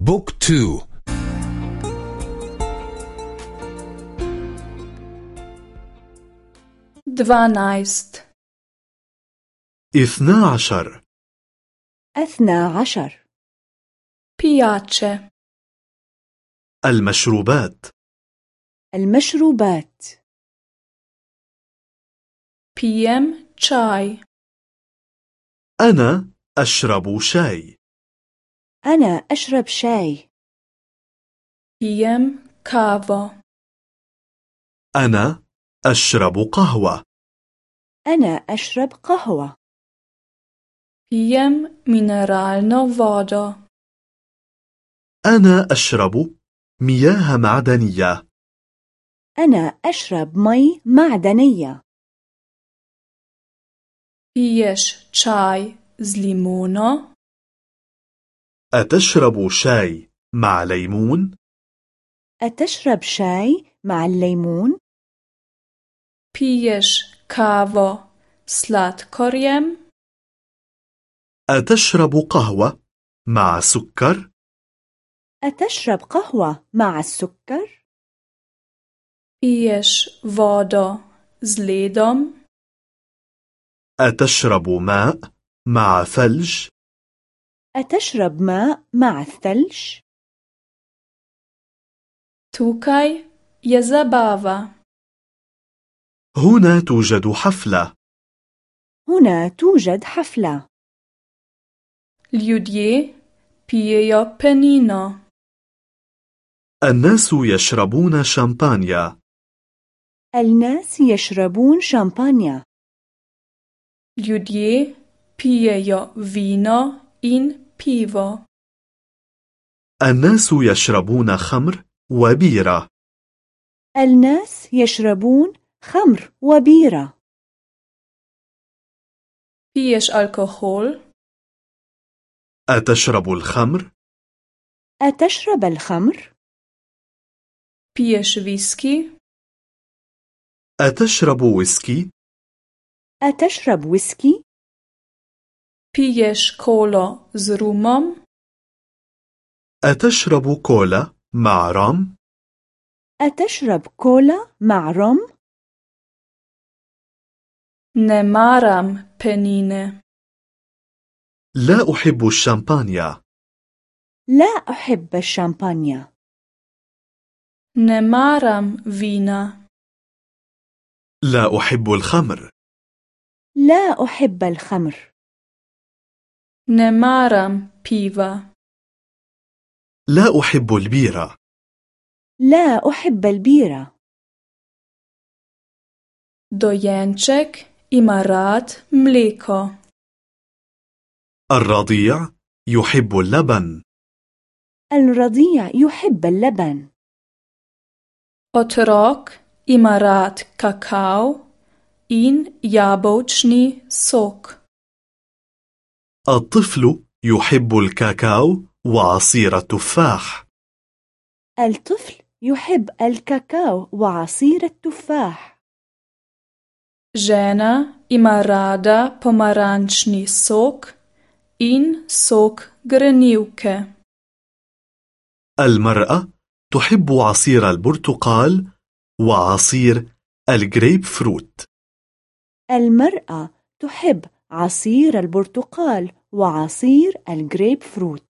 book two dvanajst اثنا عشر أثنى عشر pijače المشروبات المشروبات pijem čaj أنا أشرب شاي أنا أشرب شاي. بيم كافا أنا أشرب قهوة. أنا أشرب قهوة. بيم مينرالنا voda أنا أشرب مياه معدنية. أنا أشرب مي معدنية. بيش چاي z أتشرب شاي مع ليمون؟ أتشرب شاي مع الليمون؟ piješ kavo sladkorjem أتشرب قهوة مع سكر؟ أتشرب قهوة مع السكر؟ vodo z ledom أتشرب ماء مع ثلج؟ أتشرب ماء مع الثلج؟ tukaj je zabava هنا توجد حفلة. هنا توجد حفلة. ljudje pijejo penino الناس يشربون شامبانيا. الناس يشربون شامبانيا. ljudje pijejo vino in pivo الناس يشربون خمر وبيرة الناس يشربون خمر وبيرة piješ alkohol أتشرب الخمر؟ أتشرب الخمر؟ piješ viski أتشرب ويسكي؟ أتشرب ويسكي؟ Piješ kolo z rumom? أتشرب كولا مع رام؟ أتشرب كولا مع روم؟ ne maram penine لا أحب الشامبانيا لا أحب الشامبانيا ne maram vina. لا أحب الخمر لا أحب الخمر نمارم بيفا لا أحب البيرة لا أحب البيرة دوينشك إمارات مليكو الرضيع يحب اللبن. الرضيع يحب اللبن. أتراك إمارات كاكاو إن يابوشني سوك الطفل يحب الكاكاو وعصير التفاح. الطفل يحب الكاكاو وعصير التفاح. Žena ima rada pomarančni sok in sok grenivke. المرأة تحب عصير البرتقال وعصير الجريب فروت. المرأة تحب عصير البرتقال وعصير الجريب فروت.